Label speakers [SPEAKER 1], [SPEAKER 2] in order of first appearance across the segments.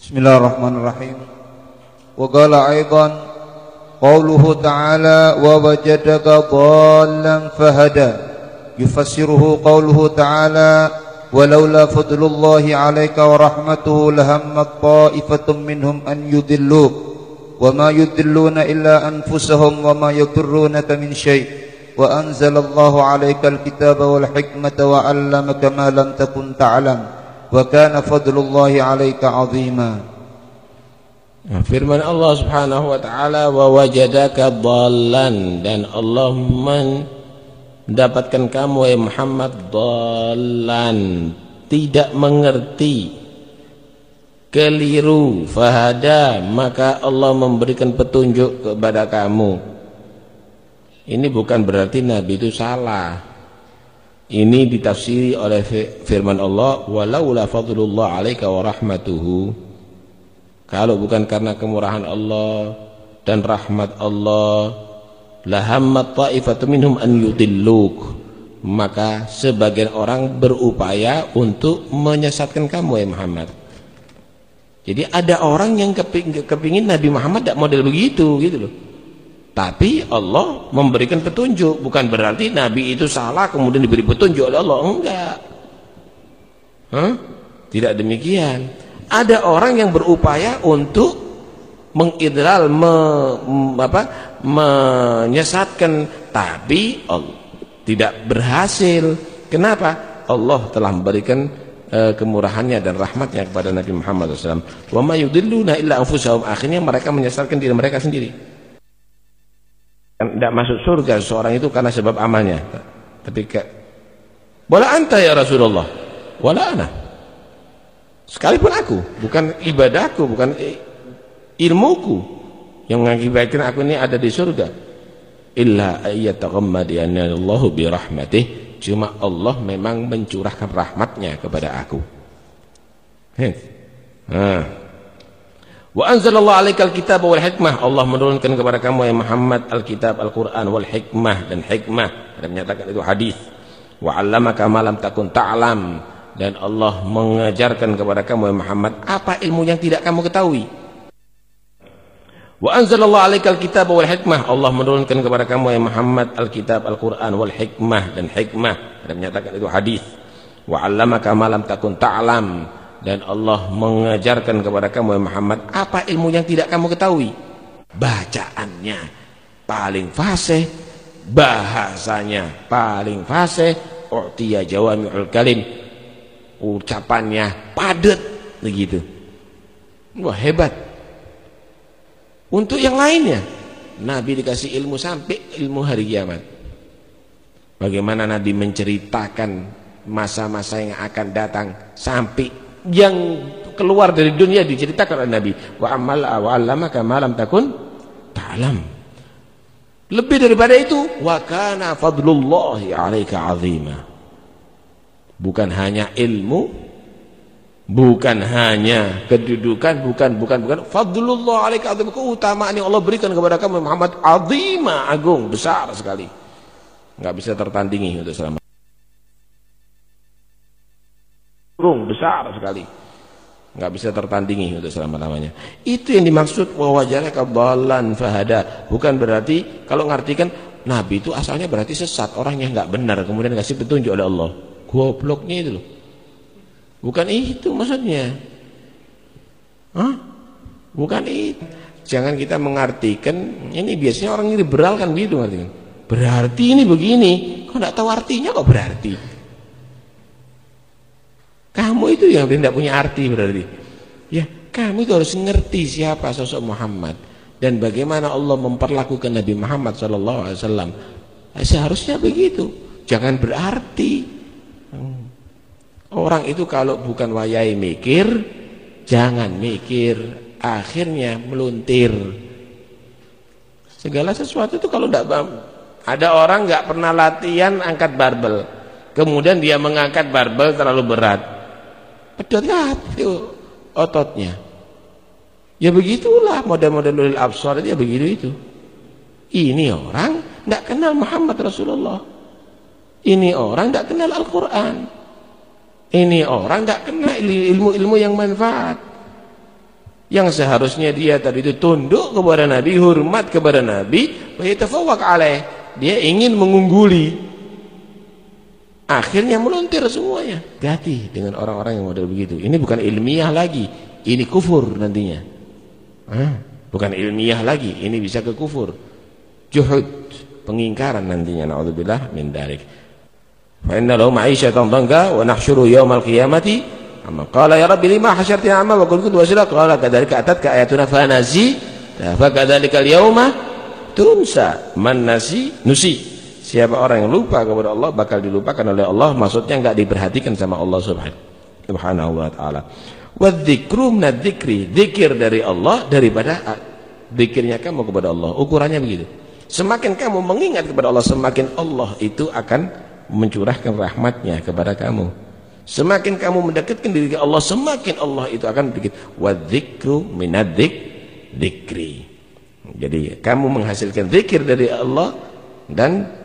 [SPEAKER 1] بسم الله الرحمن الرحيم. وقال أيضا قوله تعالى ووجدك ضالا فهدى يفسره قوله تعالى ولولا فضل الله عليك ورحمته لهمت طائفة منهم أن يضلوك وما يضلون إلا أنفسهم وما يضرونك من شيء. وأنزل الله عليك الكتاب والحكمة وعلمك ما لم تكن تعلم. wa kana fadlullahi عليك 'azima.
[SPEAKER 2] Nah, firman Allah Subhanahu wa taala wa wajadaka dhallan. Dan Allah mendapatkan kamu wahai Muhammad dhallan. Tidak mengerti. Keliru. Fahada. Maka Allah memberikan petunjuk kepada kamu. Ini bukan berarti nabi itu salah ini ditafsiri oleh firman Allah walaula fadlullah alaika wa rahmatuhu kalau bukan karena kemurahan Allah dan rahmat Allah, lahammat ta'ifatu minhum an yudilluk. Maka sebagian orang berupaya untuk menyesatkan kamu ya Muhammad. Jadi ada orang yang kepingin, kepingin Nabi Muhammad tidak model begitu gitu loh. Tapi Allah memberikan petunjuk, bukan berarti Nabi itu salah kemudian diberi petunjuk oleh Allah, enggak. Hah? Tidak demikian. Ada orang yang berupaya untuk mengidral me, apa, menyesatkan. Tapi Allah tidak berhasil. Kenapa? Allah telah memberikan uh, kemurahannya dan rahmatnya kepada Nabi Muhammad SAW wa ma yudilluna illa anfusahum. Akhirnya mereka menyesatkan diri mereka sendiri tidak masuk surga seorang itu karena sebab amalnya tapi ke wala anta ya Rasulullah wala ana Sekalipun aku, bukan ibadahku, bukan ilmuku yang mengakibatkan aku ini ada di surga. Illa ayyataghammadiyannallahu birahmatih. Cuma Allah memang mencurahkan rahmatnya kepada aku. Nah. Wa anzalallahu alaikal kitab wal hikmah. Allah menurunkan kepada kamu ya Muhammad alkitab, Al-Qur'an wal hikmah dan hikmah. Ada menyatakan itu hadis. Wa 'allamaka ma lam takun ta'lam. Ta dan Allah mengajarkan kepada kamu Muhammad apa ilmu yang tidak kamu ketahui wa anzalallahu alaikal kitab wal hikmah Allah menurunkan kepada kamu Muhammad alkitab Al-Qur'an wal hikmah dan hikmah dan menyatakan itu hadis wa 'allamaka ma lam takun ta'lam dan Allah mengajarkan kepada kamu Muhammad apa ilmu yang tidak kamu ketahui? Bacaannya paling fasih bahasanya paling fasih u'tiya jawami'ul kalim ucapannya padat begitu. Wah hebat. Untuk yang lainnya Nabi dikasih ilmu sampai ilmu hari kiamat. Bagaimana Nabi menceritakan masa-masa yang akan datang sampai yang keluar dari dunia diceritakan oleh Nabi. Wa amal wa allamaka ma lam takun ta'lam. Lebih daripada itu wa kana fadlullahi 'alaika 'azima. Bukan hanya ilmu bukan hanya kedudukan bukan bukan bukan. Fadlullah alaika azim keutamaan yang Allah berikan kepada kamu Muhammad azima agung besar sekali. Nggak bisa tertandingi untuk selama agung besar sekali. Nggak bisa tertandingi untuk selama-lamanya. Itu yang dimaksud wajarnya kabalan fahada. Bukan berarti kalau ngartikan Nabi itu asalnya berarti sesat orang yang nggak benar kemudian kasih petunjuk oleh Allah. Gobloknya itu loh. Bukan itu maksudnya. Hah? bukan itu. Jangan kita mengartikan ini biasanya orang liberal kan artinya berarti ini begini. Kok tidak tahu artinya kok berarti itu yang tidak punya arti berarti. Ya kamu itu harus mengerti siapa sosok Muhammad dan bagaimana Allah memperlakukan Nabi Muhammad SAW seharusnya begitu. Jangan berarti. Orang itu kalau bukan wayai mikir, jangan mikir, akhirnya meluntir. Segala sesuatu itu kalau tidak ada orang nggak pernah latihan angkat barbel, kemudian dia mengangkat barbel terlalu berat, pedot itu ototnya. Ya begitulah model-model ulil absar ya begitu itu. Ini orang tidak kenal Muhammad Rasulullah. Ini orang tidak kenal Al-Quran. Ini orang tidak kena ilmu-ilmu yang manfaat. Yang seharusnya dia tadi itu tunduk kepada Nabi, hormat kepada Nabi, wa yatafawwaq. Dia ingin mengungguli. Akhirnya melontir semuanya. Hati dengan orang-orang yang model begitu. Ini bukan ilmiah lagi, ini kufur nantinya. Hah? Bukan ilmiah lagi, ini bisa ke kufur. Juhud, pengingkaran nantinya naudzubillah min dzalik. Fa inna lahu ma'isyatan dhanka wa nahsyuru yaumal qiyamati amma qala ya rabbi lima hasyartani amma wa kuntu wasila qala kadzalika atatka ayatuna fa nasi fa al-yauma tunsa man nasi nusi siapa orang yang lupa kepada Allah bakal dilupakan oleh Allah. Maksudnya enggak diperhatikan sama Allah subhanahu wa taala. Wa dzikru min dzikri zikir dari Allah daripada zikirnya kamu kepada Allah. Ukurannya begitu. Semakin kamu mengingat kepada Allah semakin Allah itu akan mencurahkan rahmatnya kepada kamu. Semakin kamu mendekatkan diri ke Allah, semakin Allah itu akan sedikit wa dzikru minadik dzikri. Jadi kamu menghasilkan zikir dari Allah dan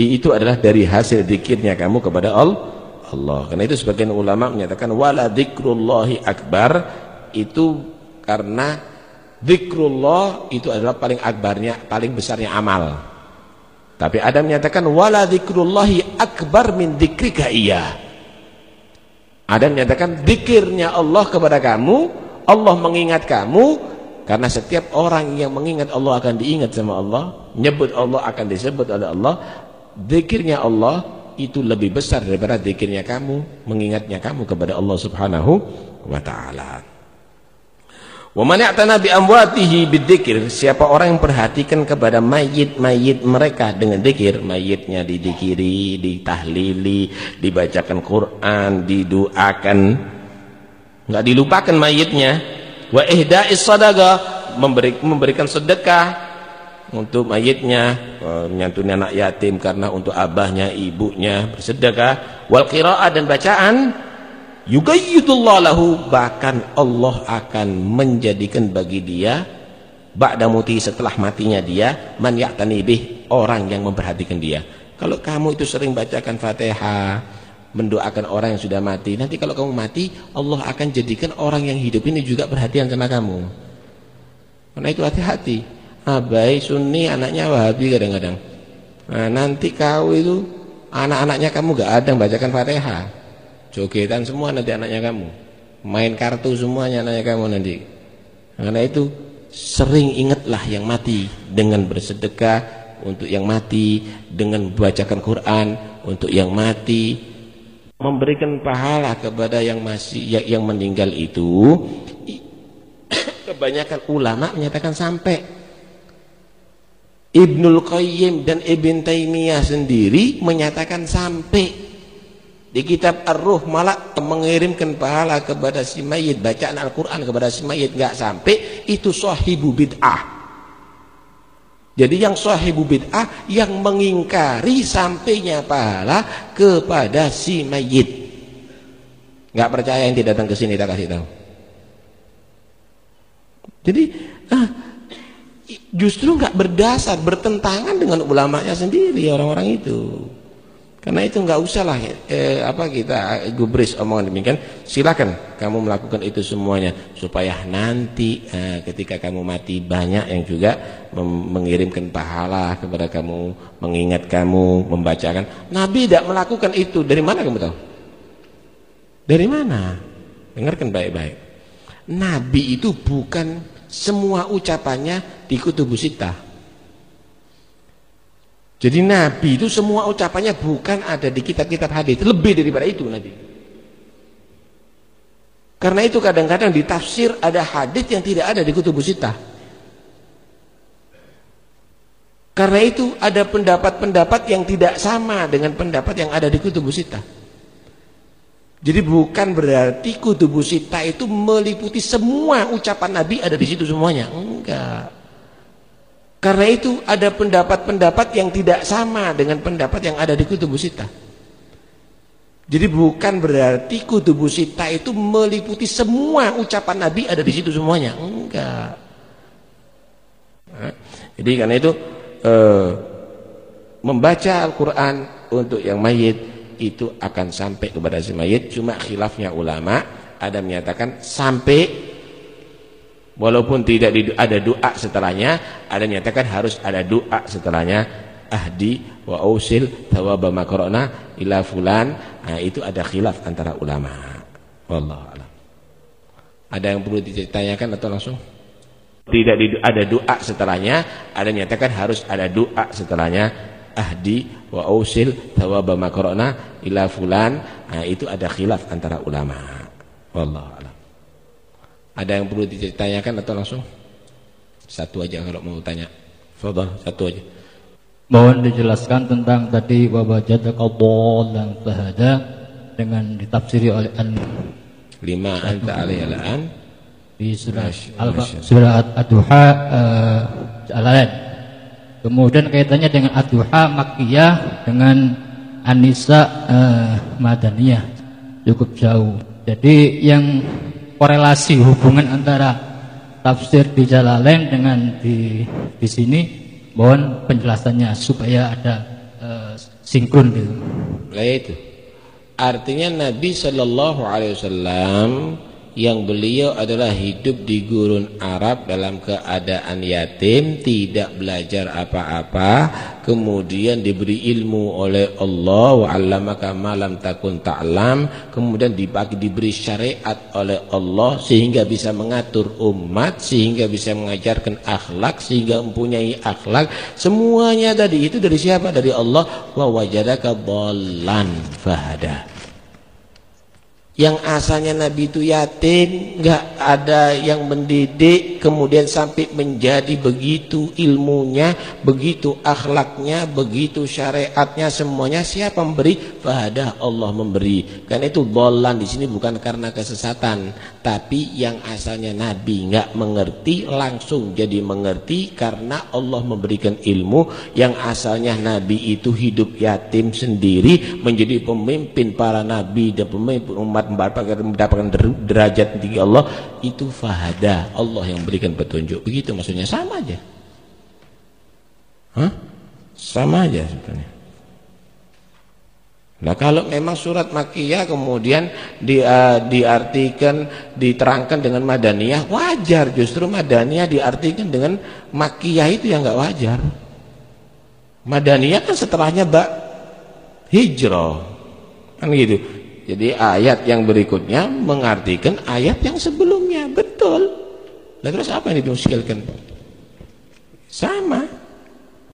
[SPEAKER 2] itu adalah dari hasil zikirnya kamu kepada Allah. Karena itu sebagian ulama menyatakan wala dzikrullahi akbar itu karena zikrullah itu adalah paling akbarnya, paling besarnya amal. Tapi ada menyatakan wala dzikrullahi akbar min dzikrika iya. Ada menyatakan dikirnya Allah kepada kamu, Allah mengingat kamu, karena setiap orang yang mengingat Allah akan diingat sama Allah, nyebut Allah akan disebut oleh Allah. Dikirnya Allah itu lebih besar daripada dikirnya kamu, mengingatnya kamu kepada Allah Subhanahu wa taala. Wa man ya'tana bi amwatihi bidzikir, siapa orang yang perhatikan kepada mayit-mayit mereka dengan zikir, mayitnya didikiri, ditahlili, dibacakan Quran, didoakan, enggak dilupakan mayitnya. Wa ihda'is sadaqah, memberi, memberikan sedekah untuk mayitnya, eh, menyantuni anak yatim karena untuk abahnya, ibunya. Bersedekah, wal qiraah dan bacaan yugayyidullah lahu. Bahkan Allah akan menjadikan bagi dia ba'da muti setelah matinya dia man ya'tani bih orang yang memperhatikan dia. Kalau kamu itu sering bacakan Fatihah mendoakan orang yang sudah mati nanti kalau kamu mati Allah akan jadikan orang yang hidup ini juga perhatian sama kamu. Karena itu hati-hati abai sunni anaknya wahabi kadang-kadang. Nah, nanti kau itu anak-anaknya kamu gak ada yang bacakan Fatihah. Jogetan semua nanti anaknya kamu. Main kartu semuanya anaknya kamu nanti. Karena itu sering ingatlah yang mati dengan bersedekah untuk yang mati dengan membacakan Quran untuk yang mati memberikan pahala kepada yang masih yang, yang meninggal itu kebanyakan ulama menyatakan sampai Ibnul Qayyim dan Ibn Taimiyah sendiri menyatakan sampai di kitab Ar-Ruh malah mengirimkan pahala kepada si mayit, bacaan Al-Qur'an kepada si mayit enggak sampai itu sahibu bid'ah. Jadi yang sahibu bid'ah yang mengingkari sampainya pahala kepada si mayit. Enggak percaya yang tidak datang ke sini tak kasih tahu. Jadi ah, justru enggak berdasar, bertentangan dengan ulamanya sendiri orang-orang itu. Karena itu nggak usah lah eh, apa kita gubris omongan demikian. Silakan kamu melakukan itu semuanya supaya nanti eh, ketika kamu mati banyak yang juga mengirimkan pahala kepada kamu, mengingat kamu, membacakan. Nabi tidak melakukan itu. Dari mana kamu tahu? Dari mana? Dengarkan baik-baik. Nabi itu bukan semua ucapannya di kutubus sitah. Jadi Nabi itu semua ucapannya bukan ada di kitab-kitab hadis, lebih daripada itu Nabi. Karena itu kadang-kadang di tafsir ada hadis yang tidak ada di kutubus sitah. Karena itu ada pendapat-pendapat yang tidak sama dengan pendapat yang ada di kutubus sitah. Jadi bukan berarti kutubus sitah itu meliputi semua ucapan Nabi ada di situ semuanya. Enggak. Karena itu ada pendapat-pendapat yang tidak sama dengan pendapat yang ada di kutubus sita. Jadi bukan berarti kutubus sita itu meliputi semua ucapan Nabi ada di situ semuanya. Enggak. Jadi karena itu eh, membaca Al-Quran untuk yang mayit itu akan sampai kepada si mayit. Cuma khilafnya ulama ada menyatakan sampai Walaupun tidak ada doa setelahnya, ada nyatakan harus ada doa setelahnya. Ahdi wa ausil thawaba makrona ila fulan. Nah, itu ada khilaf antara ulama. Wallahu a'lam. Ada yang perlu ditanyakan atau langsung? Tidak ada doa setelahnya, ada nyatakan harus ada doa setelahnya. Ahdi wa ausil thawaba makrona ila fulan. Nah, itu ada khilaf antara ulama. Wallahu a'lam. Ada yang perlu ditanyakan atau langsung? Satu aja kalau mau tanya. Fadhal, satu aja.
[SPEAKER 3] Mohon dijelaskan tentang tadi wabajadaka dan fahada dengan ditafsiri oleh an
[SPEAKER 2] lima anta alaihi an
[SPEAKER 3] di surah al surah ad-duha uh, Kemudian kaitannya dengan ad-duha makkiyah dengan Anisa uh, Madaniyah cukup jauh. Jadi yang korelasi hubungan antara tafsir di Jalalain dengan di di sini mohon penjelasannya supaya ada uh, sinkron gitu.
[SPEAKER 2] Nah itu. Artinya Nabi Shallallahu alaihi wasallam yang beliau adalah hidup di gurun Arab dalam keadaan yatim, tidak belajar apa-apa, kemudian diberi ilmu oleh Allah wa 'allamaka ma takun ta'lam, kemudian dibagi diberi syariat oleh Allah sehingga bisa mengatur umat, sehingga bisa mengajarkan akhlak, sehingga mempunyai akhlak. Semuanya tadi itu dari siapa? Dari Allah. Wa wajadaka dhallan fahada yang asalnya Nabi itu yatim, nggak ada yang mendidik, kemudian sampai menjadi begitu ilmunya, begitu akhlaknya, begitu syariatnya, semuanya siapa memberi? Fahada Allah memberi. Karena itu bolan di sini bukan karena kesesatan, tapi yang asalnya Nabi nggak mengerti langsung jadi mengerti karena Allah memberikan ilmu. Yang asalnya Nabi itu hidup yatim sendiri, menjadi pemimpin para nabi dan pemimpin umat mendapatkan derajat tinggi Allah itu fahada. Allah yang berikan petunjuk. Begitu maksudnya. Sama aja. Hah? sama aja sebetulnya Nah kalau memang surat Makiyah kemudian di, uh, diartikan, diterangkan dengan Madaniyah, wajar. Justru Madaniyah diartikan dengan Makiyah itu yang nggak wajar. Madaniyah kan setelahnya bak hijrah, kan gitu. Jadi ayat yang berikutnya mengartikan ayat yang sebelumnya. Betul. Lalu terus apa yang dimuskilkan? Sama.